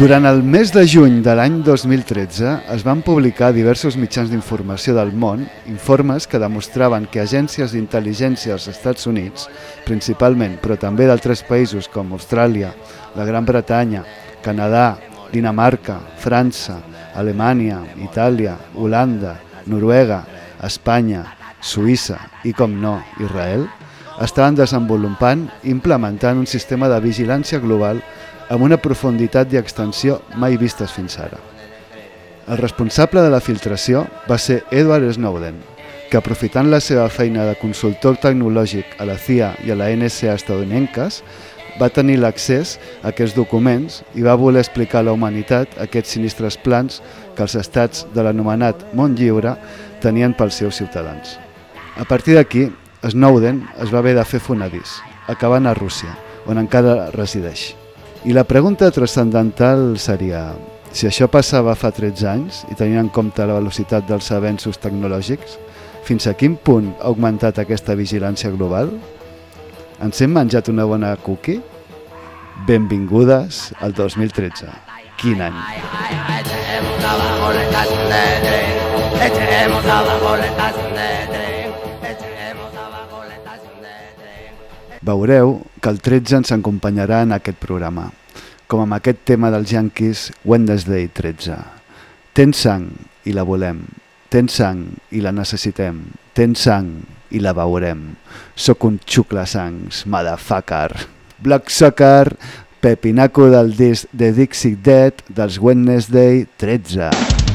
Durant el mes de juny de l'any 2013 es van publicar diversos mitjans d'informació del món informes que demostraven que agències d'intel·ligència dels Estats Units, principalment, però també d'altres països com Austràlia, la Gran Bretanya, Canadà, Dinamarca, França, Alemanya, Itàlia, Holanda, Noruega, Espanya, Suïssa i, com no, Israel, estaven desenvolupant i implementant un sistema de vigilància global amb una profunditat i extensió mai vistes fins ara. El responsable de la filtració va ser Edward Snowden, que aprofitant la seva feina de consultor tecnològic a la CIA i a la NSA estadounidenques, va tenir l'accés a aquests documents i va voler explicar a la humanitat aquests sinistres plans que els estats de l'anomenat món lliure tenien pels seus ciutadans. A partir d'aquí, Snowden es va haver de fer fonadís, acabant a Rússia, on encara resideix. I la pregunta transcendental seria, si això passava fa 13 anys i tenint en compte la velocitat dels avenços tecnològics, fins a quin punt ha augmentat aquesta vigilància global? Ens hem menjat una bona cookie? Benvingudes al 2013. Quin any? Echemos abajo la Veureu que el 13 ens acompanyarà en aquest programa, com amb aquest tema dels Yankees Wednesday 13. Tens sang i la volem, tens sang i la necessitem, tens sang i la veurem. Soc un xucla sangs, motherfucker. Black Sucker, pepinaco del disc de Dixie Dead dels Wednesday 13.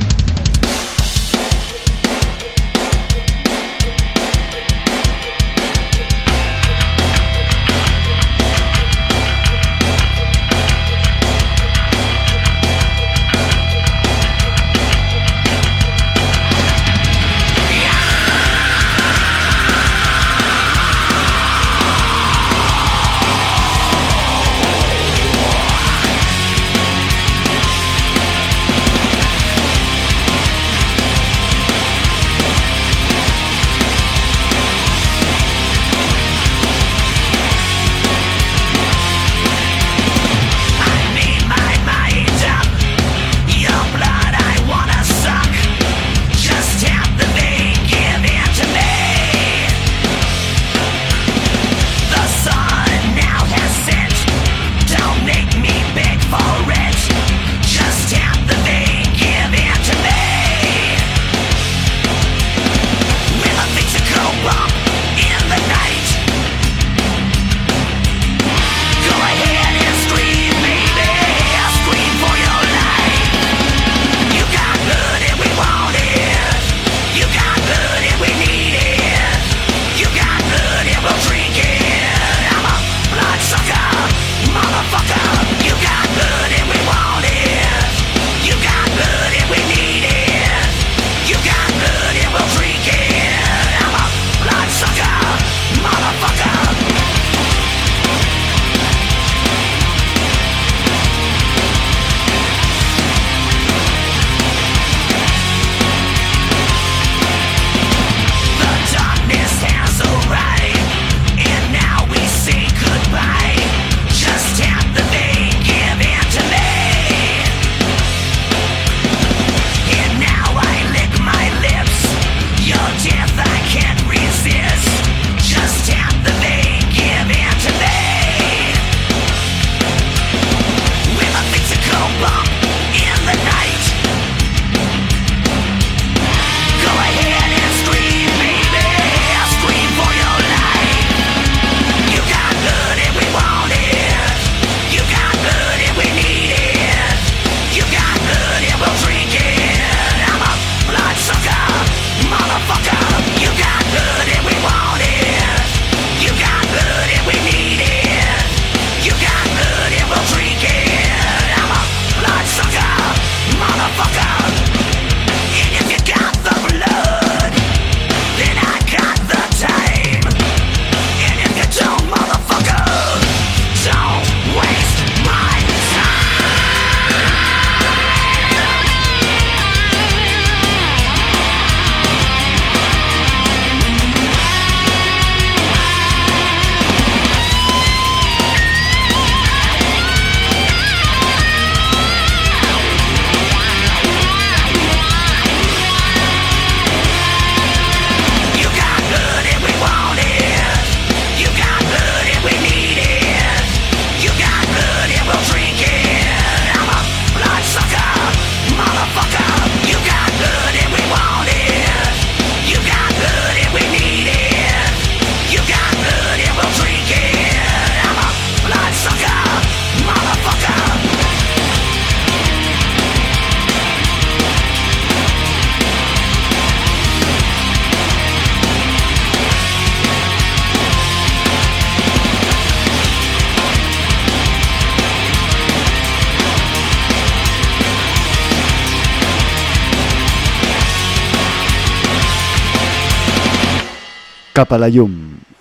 Cap a la llum,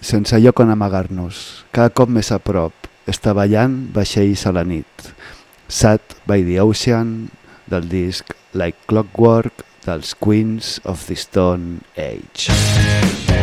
sense lloc on amagar-nos, cada cop més a prop, està ballant vaixells a la nit. Sat by the Ocean, del disc Like Clockwork, dels Queens of the Stone Age.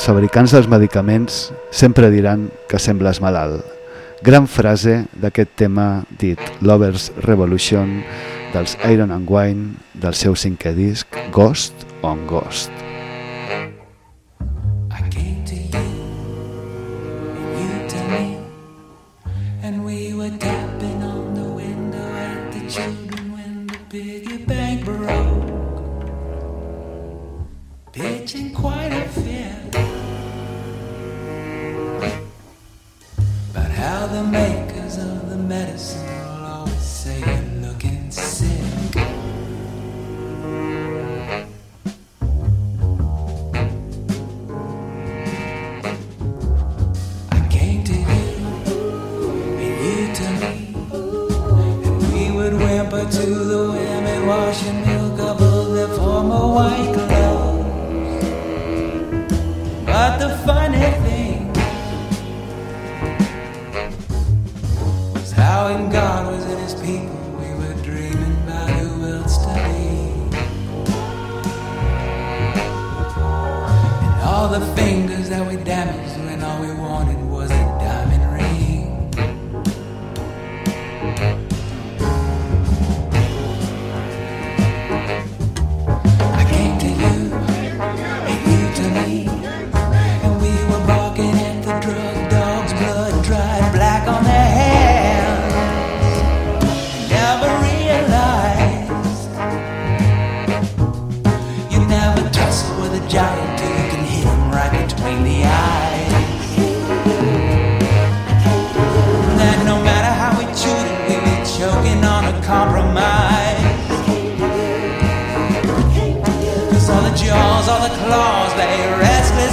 Els fabricants dels medicaments sempre diran que sembles malalt. Gran frase d'aquest tema dit Lovers Revolution dels Iron and Wine del seu cinquè disc Ghost on Ghost. when God was in his people, we were dreaming about who else to be. And all the fingers that we.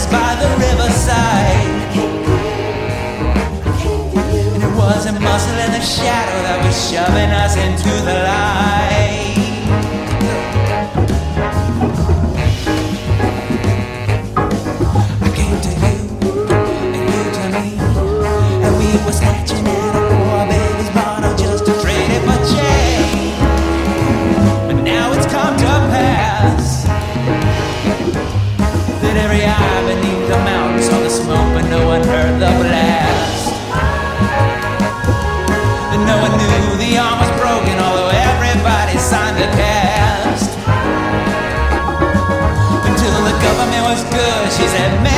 by the riverside. And it was a muscle in the shadow that was shoving us into the light. se me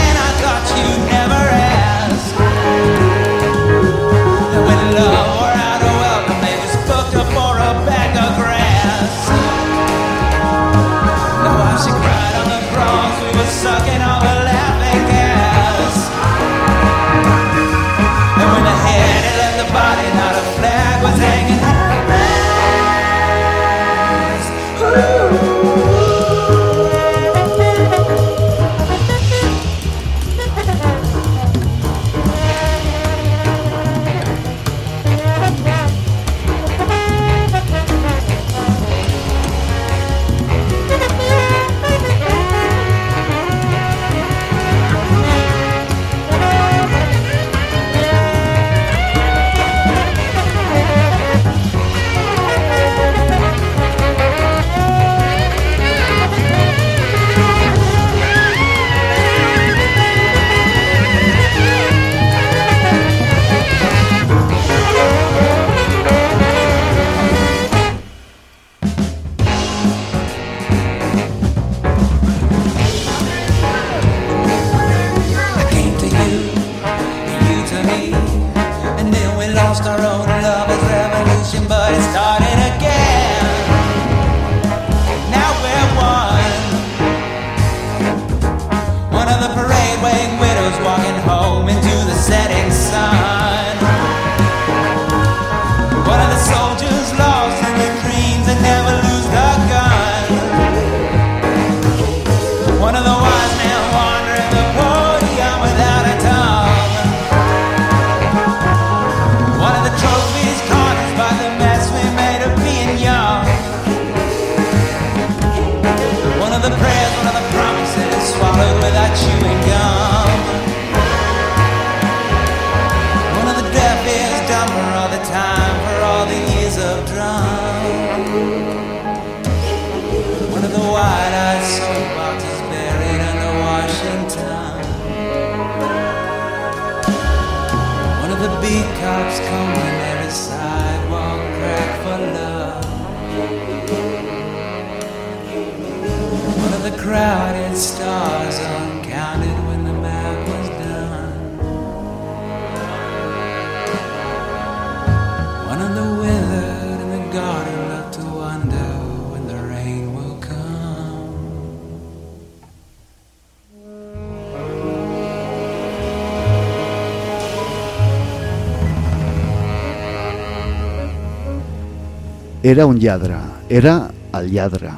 Era un lladre, era el lladre,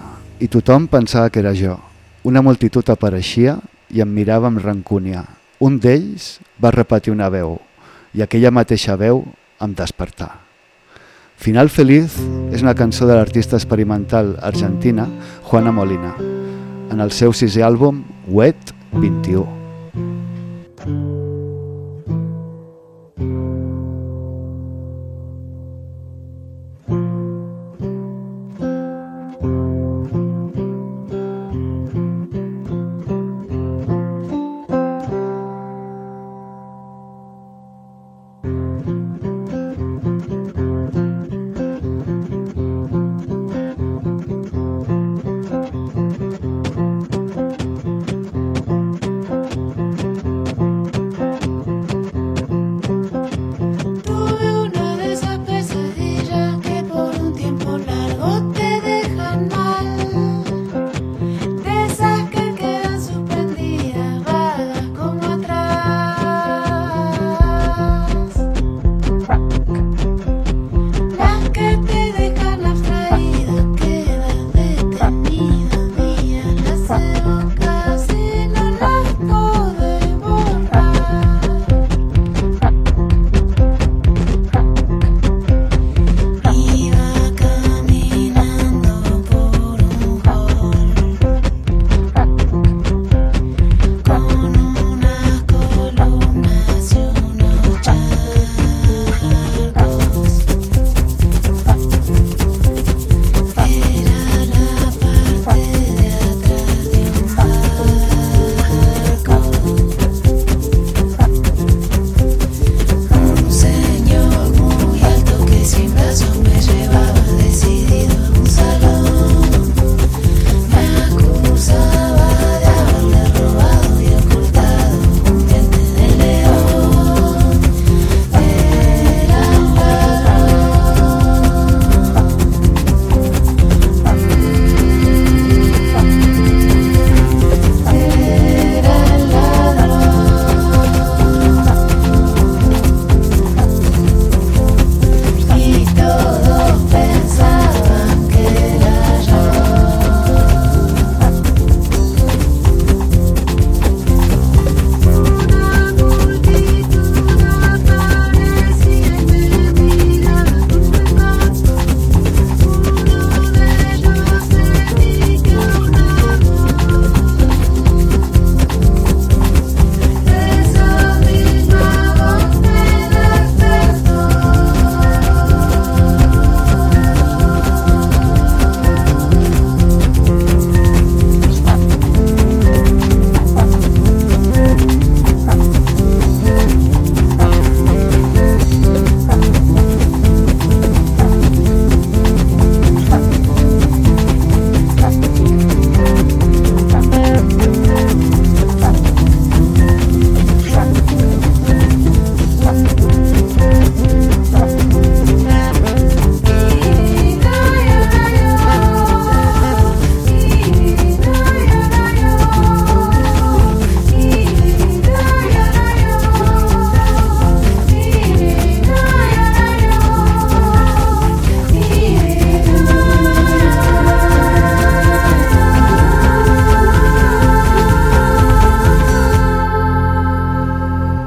i tothom pensava que era jo. Una multitud apareixia i em mirava amb rancúnia. Un d'ells va repetir una veu, i aquella mateixa veu em despertà. Final Feliz és una cançó de l'artista experimental argentina Juana Molina, en el seu sisè àlbum Wet 21.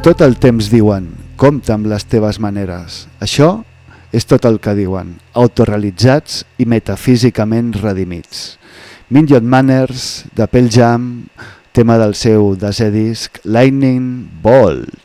Tot el temps diuen, compta amb les teves maneres. Això és tot el que diuen, autorrealitzats i metafísicament redimits. Million Manners, de Pell Jam, tema del seu desè disc, Lightning Bolt.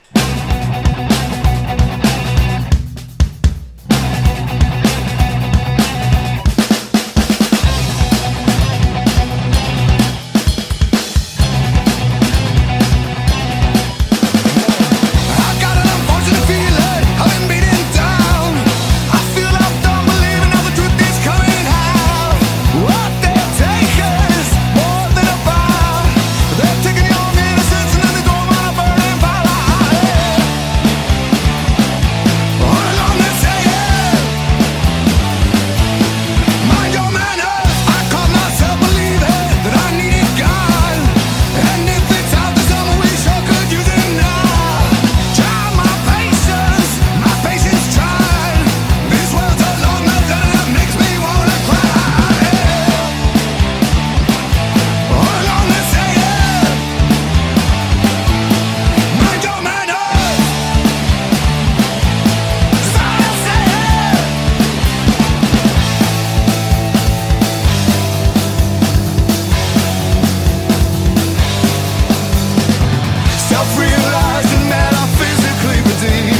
self-realizing metaphysically redeemed.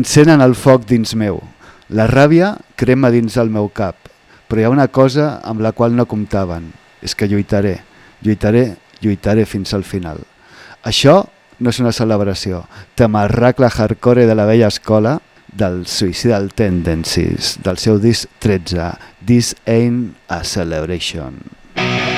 Encenen el foc dins meu. La ràbia crema dins el meu cap, però hi ha una cosa amb la qual no comptaven. És que lluitaré, lluitaré, lluitaré fins al final. Això no és una celebració. Tamarracle hardcore de la vella escola del Suicidal Tendencies, del seu disc 13, This Ain't a Celebration. Mm -hmm.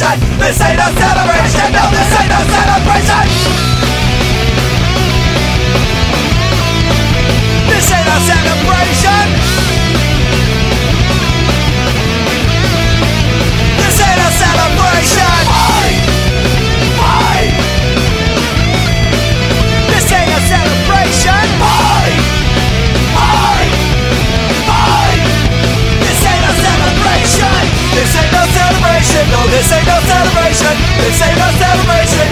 celebration. No, this ain't no celebration. This ain't no celebration.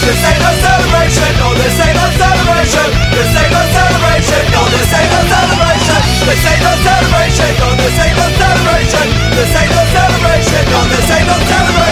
This ain't a celebration. No, this ain't a celebration. This ain't a celebration. No, this ain't a celebration. This ain't a celebration. No, this ain't a celebration. This ain't a celebration. No, this ain't a celebration.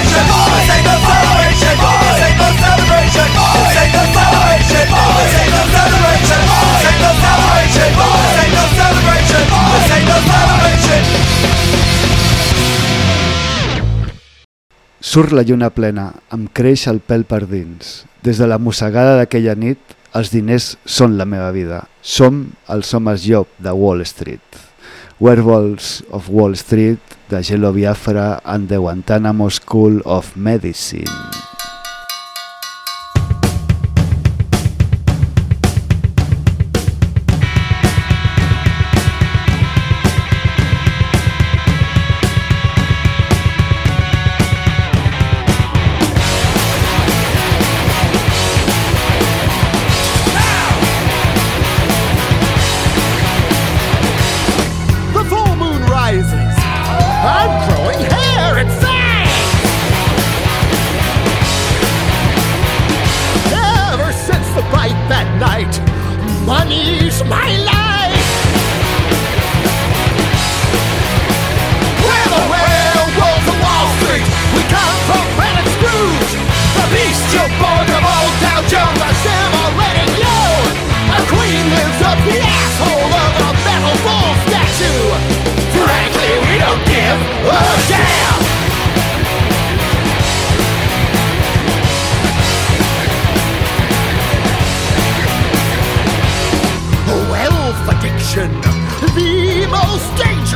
Surt la lluna plena, em creix el pèl per dins. Des de la mossegada d'aquella nit, els diners són la meva vida. Som els homes llop de Wall Street. Werewolves of Wall Street, de Gelo Biafra and the Guantanamo School of Medicine.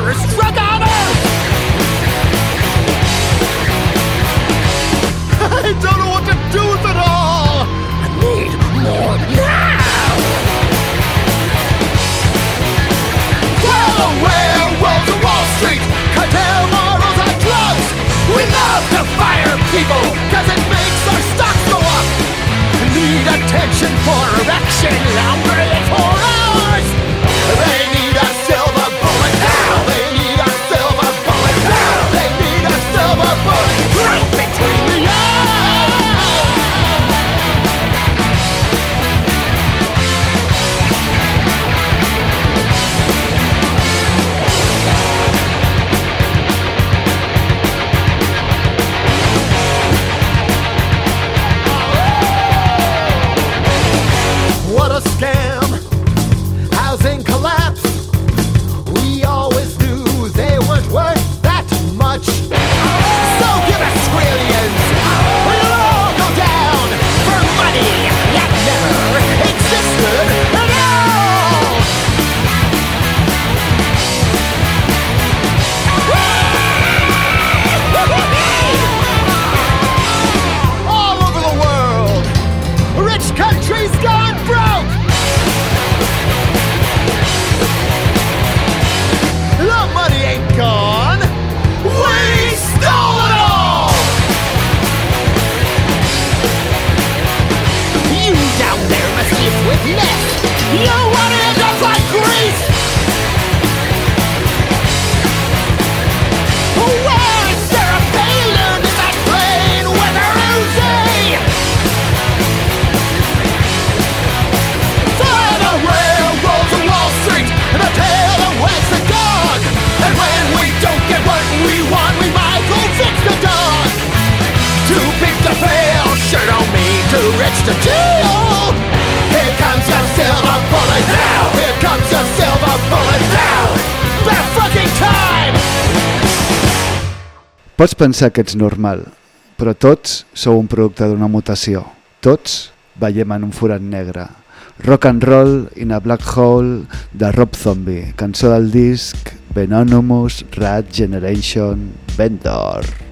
Dangerous drug earth. I don't know what to do with it all. I need more now. Well, the werewolves of Wall Street, cartel morals and drugs. We love to fire people because it makes our stocks go up. Need attention for erection longer with less. You want to end up like Greece. Where is the Wall Street tail dog. And when we don't get what we want, we might go fix the. Too big to fail, sure don't mean too rich to chill. Comes your silver bullet. That fucking time. Pots pensar que ets normal, però tots sou un producte d'una mutació. Tots veiem en un forat negre. Rock and Roll in a Black Hole de Rob Zombie, cançó del disc Venomous Rat Generation Vendor.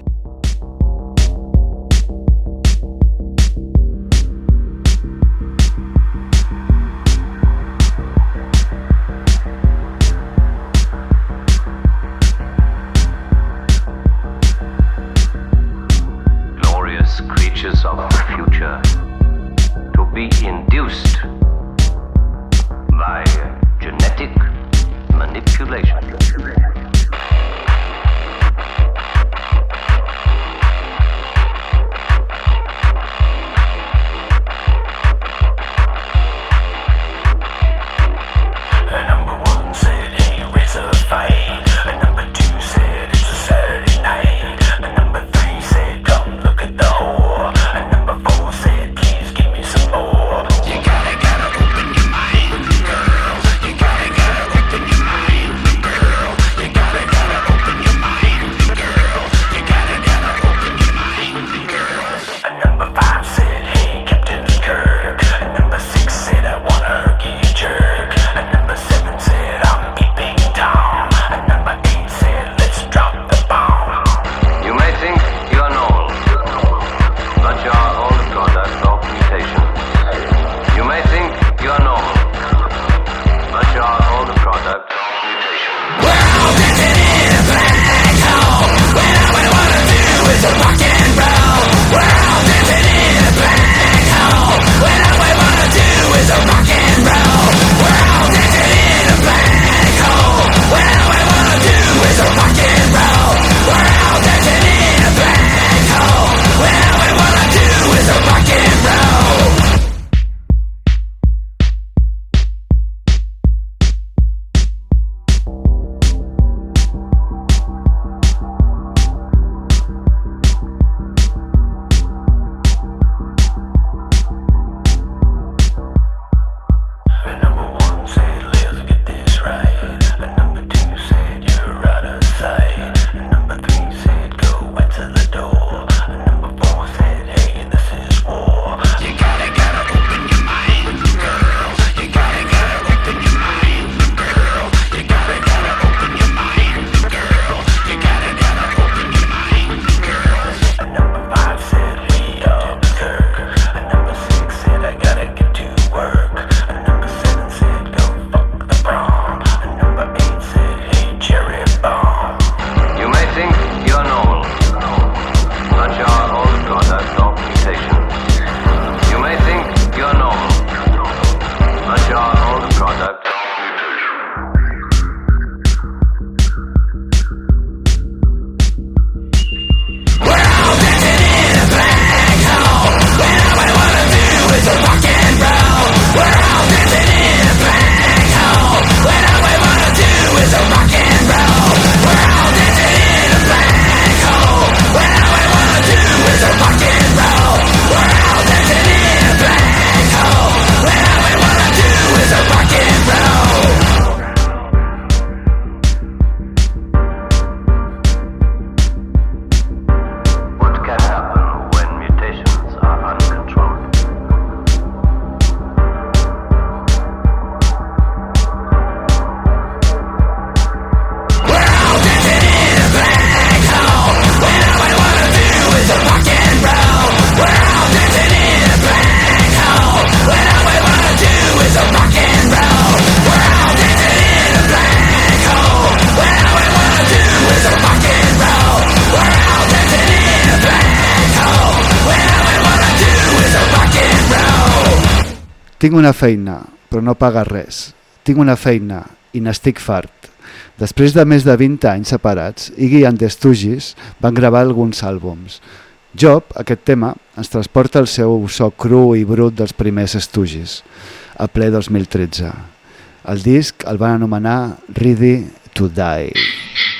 Tinc una feina, però no paga res. Tinc una feina i n'estic fart. Després de més de 20 anys separats, Iggy and the Stooges van gravar alguns àlbums. Job, aquest tema, ens transporta al seu so cru i brut dels primers Stooges, a ple 2013. El disc el van anomenar Ready to Die.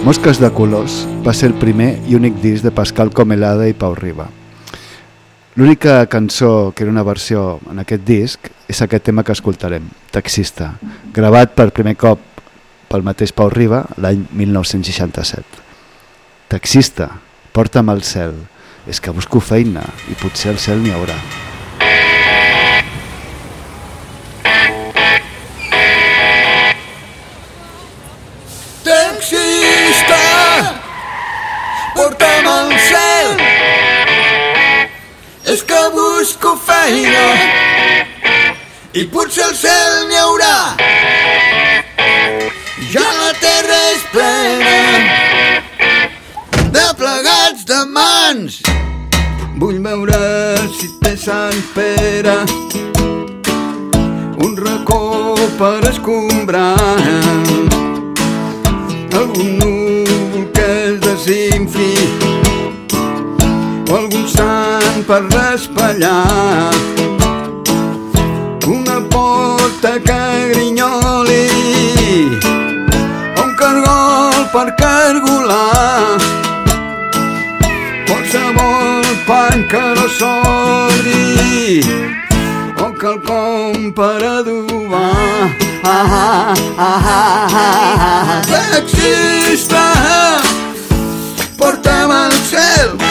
Mosques de colors va ser el primer i únic disc de Pascal Comelada i Pau Riba. L'única cançó que era una versió en aquest disc és aquest tema que escoltarem, Taxista, gravat per primer cop pel mateix Pau Riba l'any 1967. Taxista, porta'm al cel, és que busco feina i potser el cel n'hi haurà. i potser al cel n'hi haurà. Ja la terra és plena de plegats de mans. Vull veure si té Sant Pere un racó per escombrar. Algun núvol que es desinfli o algun sant per raspallar s'obri o quelcom per adobar. Ah, ah, ah, Taxista, porta'm al cel.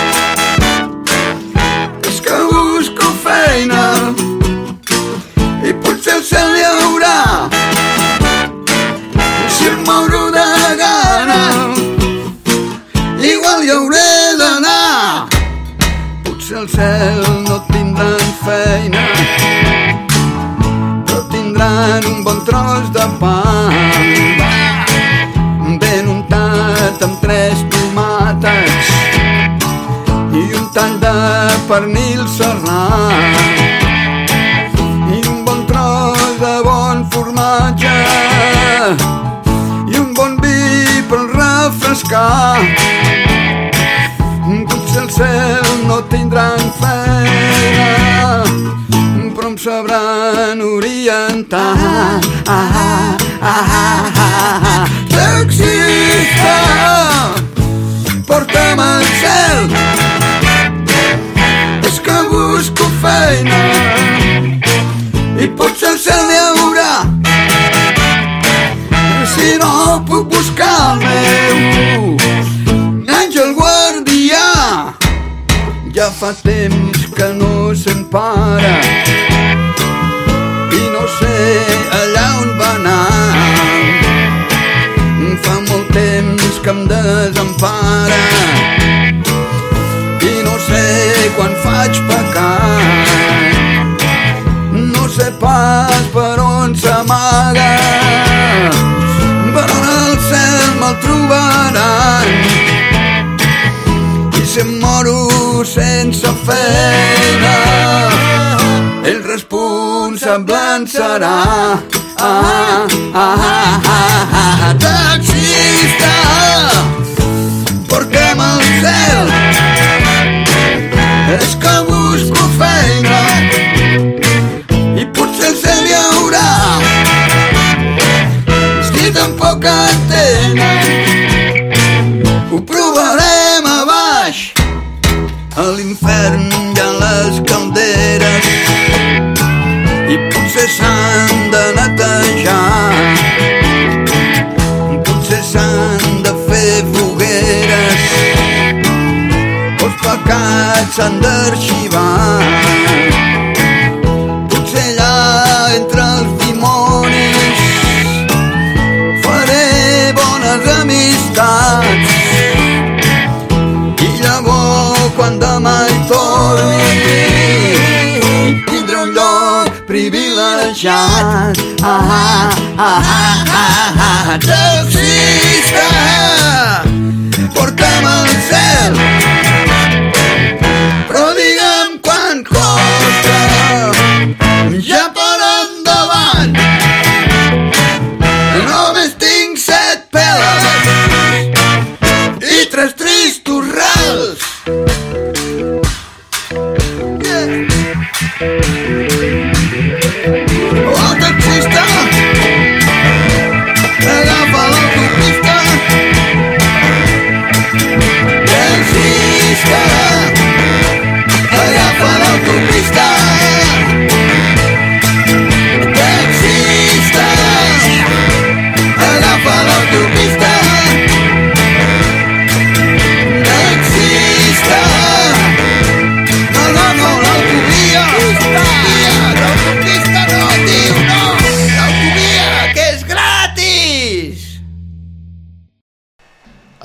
Sense feina el responsable serà ah, ah, ah, ah, ah, taxista s'han de netejar. Potser s'han de fer fogueres els pecats s'han d'arxivar privilegiat ah, ah, ah, ah, ah, ah, taxista porta'm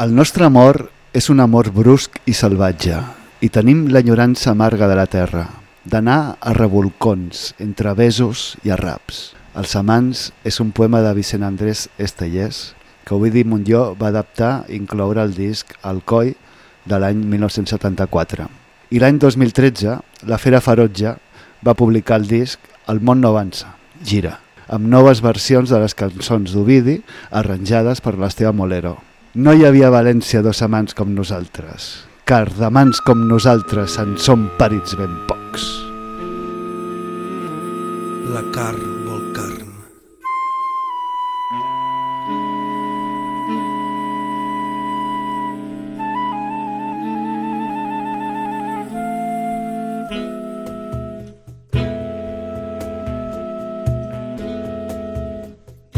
El nostre amor és un amor brusc i salvatge i tenim l'enyorança amarga de la terra, d'anar a revolcons entre besos i arraps. Els amants és un poema de Vicent Andrés Estellers que Ovidi Montlló va adaptar i incloure al disc Alcoi de l'any 1974. I l'any 2013, la Fera Ferotge va publicar el disc El món no avança, gira, amb noves versions de les cançons d'Ovidi arranjades per l'Esteve Molero. No hi havia València dos amants com nosaltres, car d'amants com nosaltres en som parits ben pocs. La carn vol carn.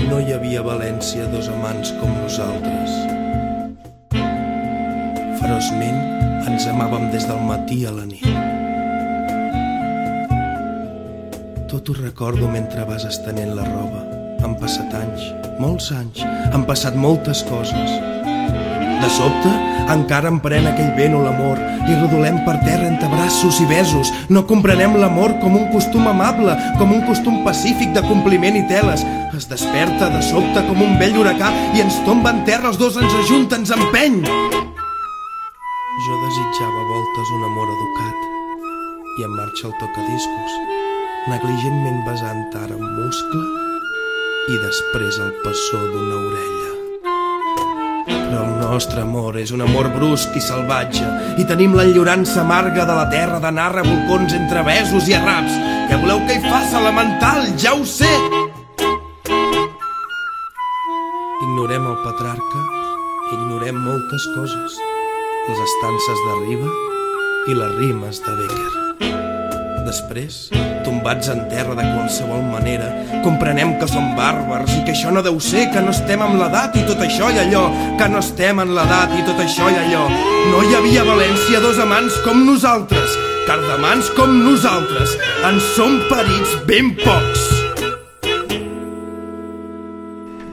No hi havia València dos amants com nosaltres. Ferozment ens amàvem des del matí a la nit. Tot ho recordo mentre vas estenent la roba. Han passat anys, molts anys, han passat moltes coses. De sobte, encara em pren aquell vent o l'amor i rodolem per terra entre braços i besos. No comprenem l'amor com un costum amable, com un costum pacífic de compliment i teles. Es desperta de sobte com un vell huracà i ens tomba en terra, els dos ens ajunta, ens empeny. Desitjava a voltes un amor educat i en marxa el tocadiscos, negligentment besant ara un muscle i després el passó d'una orella. Però el nostre amor és un amor brusc i salvatge i tenim l'enllorança amarga de la terra d'anar a revolcons entre besos i arraps. Què voleu que hi faça, elemental? Ja ho sé! Ignorem el patriarca, ignorem moltes coses. Les estances de Riba i les rimes de Becker. Després, tombats en terra de qualsevol manera, comprenem que som bàrbars i que això no deu ser, que no estem amb l'edat i tot això i allò, que no estem en l'edat i tot això i allò. No hi havia a València dos amants com nosaltres, cardamans com nosaltres. En som perits ben pocs.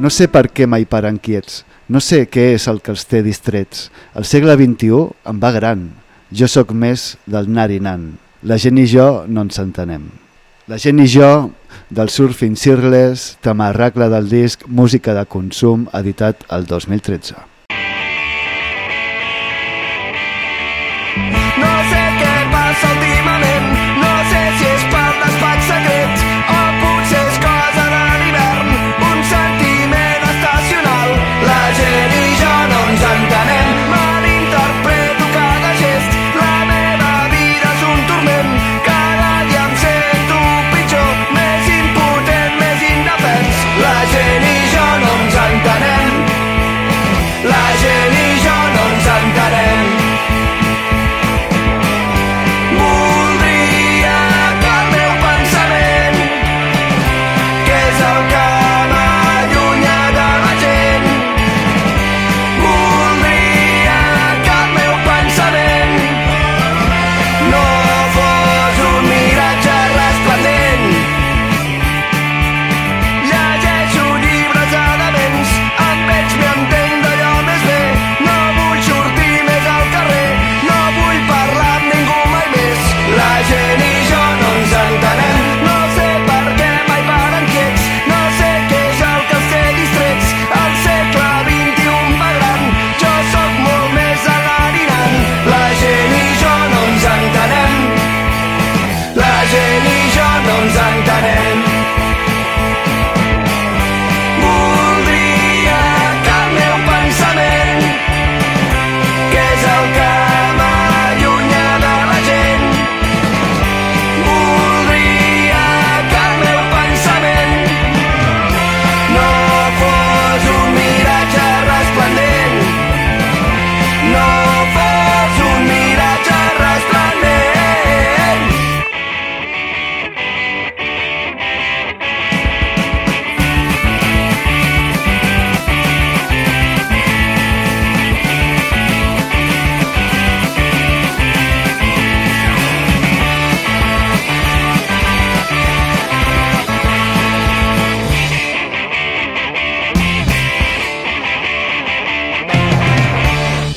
No sé per què mai paren quiets. No sé què és el que els té distrets. El segle XXI em va gran. Jo sóc més del narinant. La gent i jo no ens entenem. La gent i jo, del Surfing Circles, tamarracle del disc Música de consum, editat el 2013.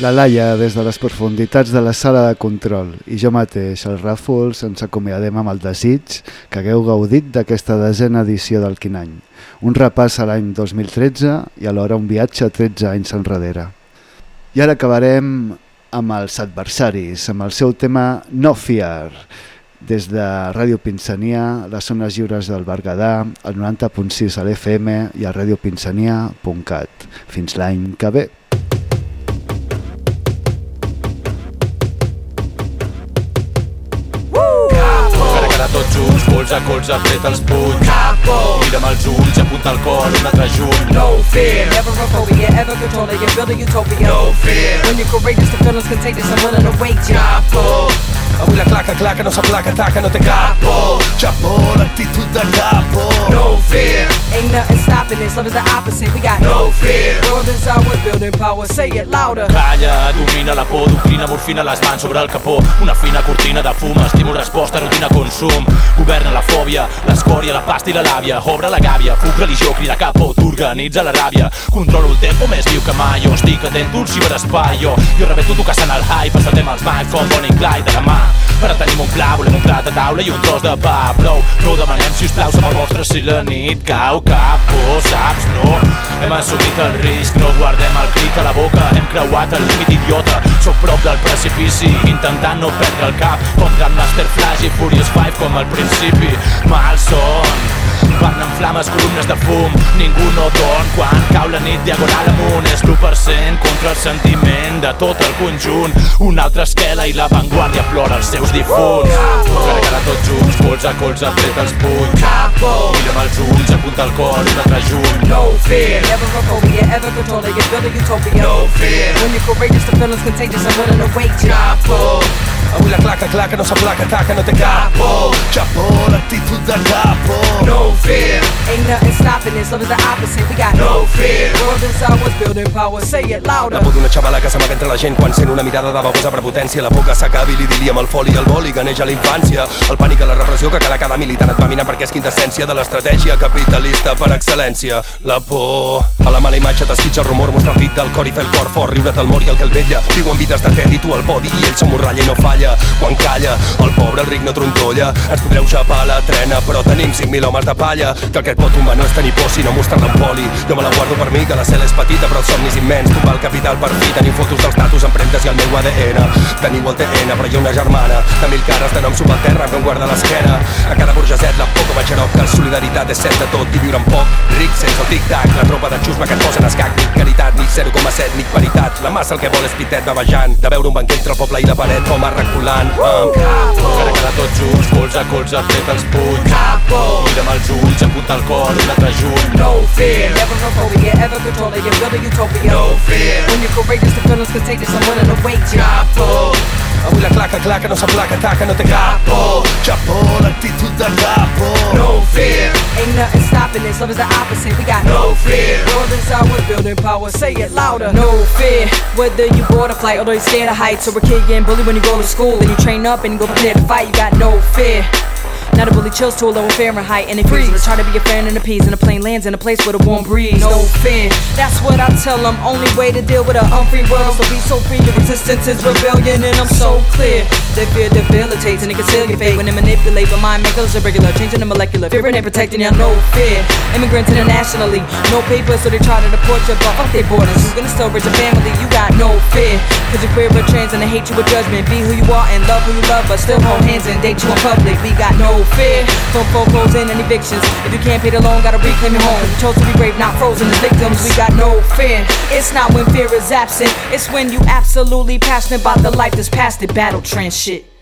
La Laia, des de les profunditats de la sala de control, i jo mateix, el Ràfols, ens acomiadem amb el desig que hagueu gaudit d'aquesta desena edició del Quinany. Un repàs a l'any 2013 i alhora un viatge a 13 anys enrere. I ara acabarem amb els adversaris, amb el seu tema No Fear, des de Ràdio Pinsania, les zones lliures del Berguedà, el 90.6 a l'FM i a radiopinsania.cat. Fins l'any que ve. Colze a colze, tret els punys Capo! Mira'm els ulls, apunta el cor, un altre junt No fear, never a phobia, ever controlling, you're building utopia. No fear. When you're courageous, the feeling's contagious, I'm willing to wait ya. Capo! Avui la claca, claca, no s'aplaca, taca, no té capo Japó, l'actitud de capo. No fear Ain't nothing stopping this. Love is the opposite. We got no fear. World is ours, building power. Say it louder. Calla, domina la por, doctrina, morfina, les mans sobre el capó Una fina cortina de fum, estímul, resposta, rutina, consum Governa la fòbia, l'escòria, la pasta i la làbia Obre la gàbia, fuc, religió, crida capó, t'organitza la ràbia Controlo el tempo més viu que mai, jo estic atent al ciberespai Jo, jo rebeto tu caçant el hype, passatem els mics com Bonnie Clyde de la mà Ara tenim un pla, volem un plat de taula i un tros de pa. Prou, no ho demanem, sisplau, som el vostre si la nit cau cap por, saps, no? Hem assumit el risc, no guardem el crit a la boca. Hem creuat el límit idiota, sóc prop del precipici Intentant no perdre el cap, com Grandmaster Flash i Furious 5 com al principi. Malson, van en flames columnes de fum Ningú no dorm quan cau la nit diagonal amunt És l'1% contra el sentiment de tot el conjunt Una altra esquela i l'avantguàrdia plora els seus difunts Carregada tots junts, colze a colze, apreta els punys Mira'm els ulls, apunta el cor, un altre junt No fear. Never a phobia, ever controlling it, build a utopia. No fear. When you're courageous, the feeling's contagious. I'm willing to wait you. Avui la claca, claca, no s'aplaca, taca, no té capo Chapo, l'actitud de capo No fear. Ain't nothing stopping this. Love is the opposite. We got no fear. World is ours, building power. Say it louder. La por d'una xavala que s'amaga entre la gent quan sent una mirada de babosa prepotència La por que s'acabi l'idili amb el foli i el boli que neix a la infància El pànic a la repressió que cada cada militant et va minar perquè és quintessència de l'estratègia capitalista per excel·lència La por a la mala imatge t'esquitxa el rumor, mostra el pit del cor i fer el cor fort, riure't al mor i el que el vetlla Viuen vides de tet i tu el podi i ell s'emborralla i no falla Quan calla, el pobre el ric no trontolla. Ens podreu xapar la trena però tenim 5.000 homes de palla Que el que et pot tombar no és tenir por sinó mostrar-la en poli. Jo me la guardo per mi que la cel és petita però el somni és immens. Tombar el capital per fi, teniu fotos dels tatus, empremtes i el meu ADN Teniu el TN però hi ha una germana de mil cares de nom subalterra que em guarda l'esquena. A cada burgeset la por com a que la solidaritat és set de tot i viure en poc ric sense el tic-tac. La tropa de xusma que et posen escac ni caritat ni 0,7 ni paritat. La massa el que vol és pitet bevejant de veure un banquet entre el poble i la paret. Com reculant amb Carregada tots junts, colze a colze, apreta els punys Mira'm els ulls, apunta el cor, un altre junt No fear. Never a phobia, ever controlling it, build a utopia. No fear. When you're courageous, the feeling's contagious. I'm willing to wait you. Avui la claca, claca, no s'aplaca, taca, no té capo Chapo, l'actitud de capo No fear. Ain't nothing stopping this. Love is the opposite. We got no fear. World is ours, building power. Say it louder. No fear. Whether you board a flight or you scared of heights, or a kid getting bullied when you go to school, then you train up and you go prepare to fight. You got no fear. Not a bully chills to a lower Fahrenheit and it freezes. Let's try to be a fan and appease in a plane lands in a place with a warm breeze. No fear. That's what I tell them. Only way to deal with a unfree world. So be so free. The resistance is rebellion and I'm so clear. They fear debilitates and they conceal your fate when they manipulate. But mind makers irregular, changing the molecular. Fear and protecting you. No fear. Immigrants internationally. No papers, so they try to deport you. But fuck their borders. You gonna still raise a family. You got no fear. Cause you're queer but trans and they hate you with judgment. Be who you are and love who you love. But still hold hands and date you in public. We got no fear. From foreclosures and evictions. If you can't pay the loan, gotta reclaim your home. We chose to be brave, not frozen as victims. We got no fear. It's not when fear is absent. It's when you absolutely passionate about the life that's past it. Battle trans shit.